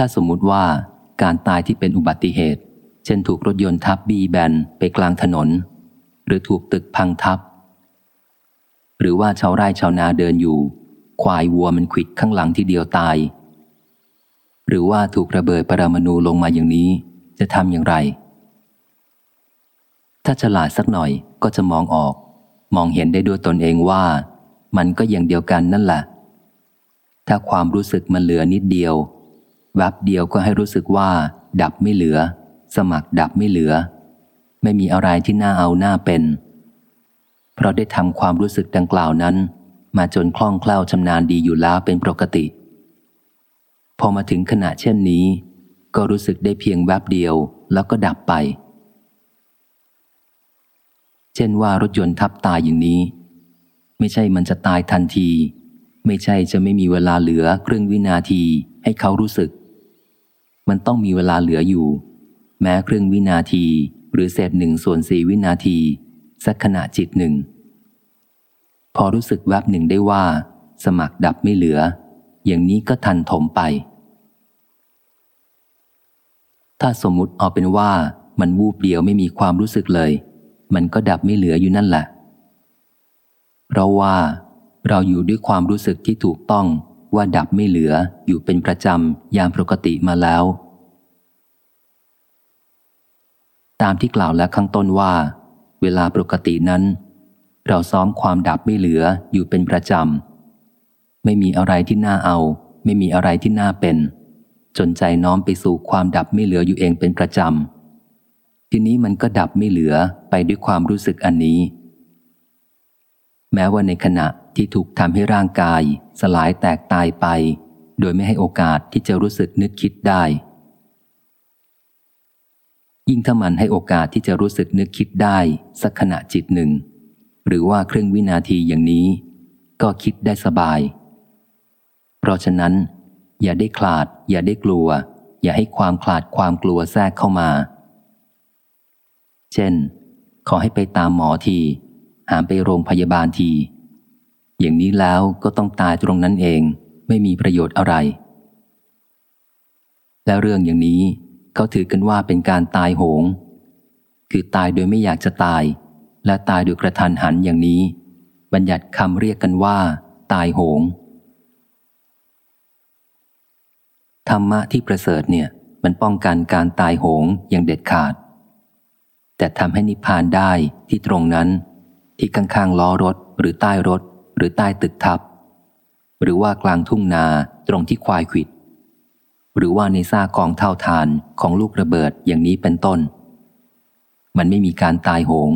ถ้าสมมุติว่าการตายที่เป็นอุบัติเหตุ เช่นถูกรถยนต์ทับบีแบนไปกลางถนน หรือถูกตึกพังทับ หรือว่าชาวไร่ชาวนาเดินอยู่ ควายวัวมันขิดข้างหลังที่เดียวตาย หรือว่าถูกระเบิดปรมาณูลงมาอย่างนี้ จะทำอย่างไร ถ้าฉลาดสักหน่อยก็จะมองออก มองเห็นได้ด้วยตนเองว่า มันก็อย่างเดียวกันนั่นแหละ ถ้าความรู้สึกมันเหลือนิดเดียว แวบเดียวก็ให้รู้สึกว่า ดับไม่เหลือ สมัครดับไม่เหลือ ไม่มีอะไรที่น่าเอาหน้าเป็น เพราะได้ทำความรู้สึกดังกล่าวนั้น มาจนคล่องแคล่วชำนาญดีอยู่แล้วเป็นปกติ พอมาถึงขณะเช่นนี้ ก็รู้สึกได้เพียงแวบเดียวแล้วก็ดับไป เช่นว่ารถยนต์ทับตายอย่างนี้ ไม่ใช่มันจะตายทันที ไม่ใช่จะไม่มีเวลาเหลือครึ่งวินาทีให้เขารู้สึก มันต้องมีเวลาเหลืออยู่ แม้ครึ่งวินาทีหรือเศษหนึ่งส่วนสี่วินาที สักขณะจิตหนึ่ง พอรู้สึกแวบหนึ่งได้ว่า สมัครดับไม่เหลือ อย่างนี้ก็ทันถมไป ถ้าสมมุติเอาเป็นว่ามันวูบเดียวไม่มีความรู้สึกเลย มันก็ดับไม่เหลืออยู่นั่นแหละ เพราะว่าเราอยู่ด้วยความรู้สึกที่ถูกต้อง ว่าดับไม่เหลืออยู่เป็นประจำยามปกติมาแล้ว ตามที่กล่าวแล้วข้างต้นว่า เวลาปกตินั้น เราซ้อมความดับไม่เหลืออยู่เป็นประจำ ไม่มีอะไรที่น่าเอา ไม่มีอะไรที่น่าเป็น จนใจน้อมไปสู่ความดับไม่เหลืออยู่เองเป็นประจำทีนี้มันก็ดับไม่เหลือไปด้วยความรู้สึกอันนี้ แม้ว่าในขณะที่ถูกทำให้ร่างกาย สลายแตกตายไป โดยไม่ให้โอกาสที่จะรู้สึกนึกคิดได้ ยิ่งถ้ามันให้โอกาสที่จะรู้สึกนึกคิดได้ สักขณะจิตหนึ่ง หรือว่าครึ่งวินาทีอย่างนี้ ก็คิดได้สบาย เพราะฉะนั้น อย่าได้คลาด อย่าได้กลัว อย่าให้ความคลาดความกลัวแทรกเข้ามา เช่น ขอให้ไปตามหมอที หามไปโรงพยาบาลที อย่างนี้แล้วก็ต้องตายตรงนั้นเองไม่มีประโยชน์อะไร และเรื่องอย่างนี้เขาถือกันว่าเป็นการตายโหง คือตายโดยไม่อยากจะตาย และตายโดยกระทันหันอย่างนี้ บัญญัติคำเรียกกันว่า ตายโหง ธรรมะที่ประเสริฐเนี่ยมันป้องกันการตายโหงอย่างเด็ดขาด แต่ทำให้นิพพานได้ที่ตรงนั้น ที่ข้างๆล้อรถ หรือใต้รถ หรือใต้ตึกทับ หรือว่ากลางทุ่งนาตรงที่ควายขิด หรือว่าในซากกองเท่าทานของลูกระเบิดอย่างนี้เป็นต้น มันไม่มีการตายโหง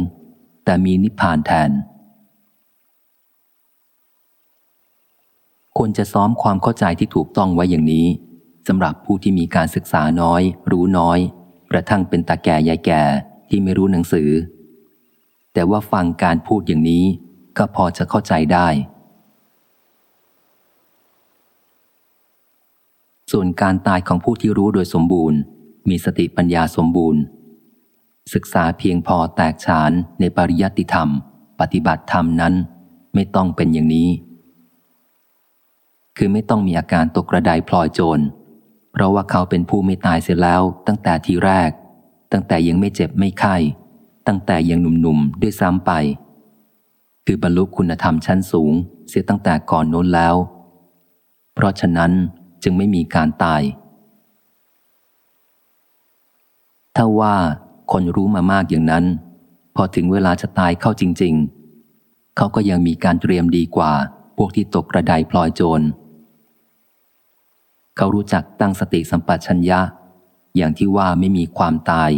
แต่มีนิพพานแทน ควรจะซ้อมความเข้าใจที่ถูกต้องไว้อย่างนี้สำหรับผู้ที่มีการศึกษาน้อย รู้น้อย กระทั่งเป็นตาแก่ยายแก่ที่ไม่รู้หนังสือ แต่ว่าฟังการพูดอย่างนี้ก็พอจะเข้าใจได้ ส่วนการตายของผู้ที่รู้โดยสมบูรณ์ มีสติปัญญาสมบูรณ์ ศึกษาเพียงพอแตกฉานในปริยัติธรรม ปฏิบัติธรรมนั้นไม่ต้องเป็นอย่างนี้ คือไม่ต้องมีอาการตกกระไดพลอยโจร เพราะว่าเขาเป็นผู้ไม่ตายเสียแล้วตั้งแต่ทีแรก ตั้งแต่ยังไม่เจ็บไม่ไข้ ตั้งแต่ยังหนุ่มๆด้วยซ้ำไป คือบรรลุคุณธรรมชั้นสูง เสียตั้งแต่ก่อนโน้นแล้ว เพราะฉะนั้นจึงไม่มีการตาย ถ้าว่าคนรู้มามากอย่างนั้น พอถึงเวลาจะตายเข้าจริง ๆ เขาก็ยังมีการเตรียมดีกว่า พวกที่ตกกระไดพลอยโจร เขารู้จักตั้งสติสัมปชัญญะ อย่างที่ว่าไม่มีความตาย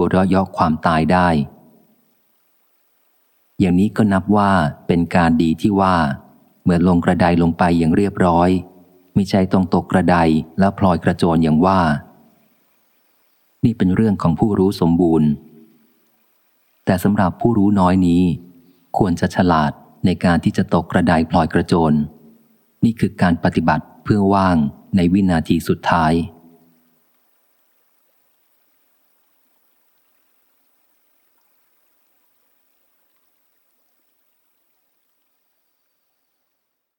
หัวเราะยอกความตายได้ อย่างนี้ก็นับว่าเป็นการดีที่ว่า เมื่อลงกระไดลงไปอย่างเรียบร้อย ไม่ใช่ต้องตกกระไดแล้วพลอยกระโจนอย่างว่า นี่เป็นเรื่องของผู้รู้สมบูรณ์ แต่สำหรับผู้รู้น้อยนี้ ควรจะฉลาดในการที่จะตกกระไดพลอยกระโจน นี่คือการปฏิบัติเพื่อว่างในวินาทีสุดท้าย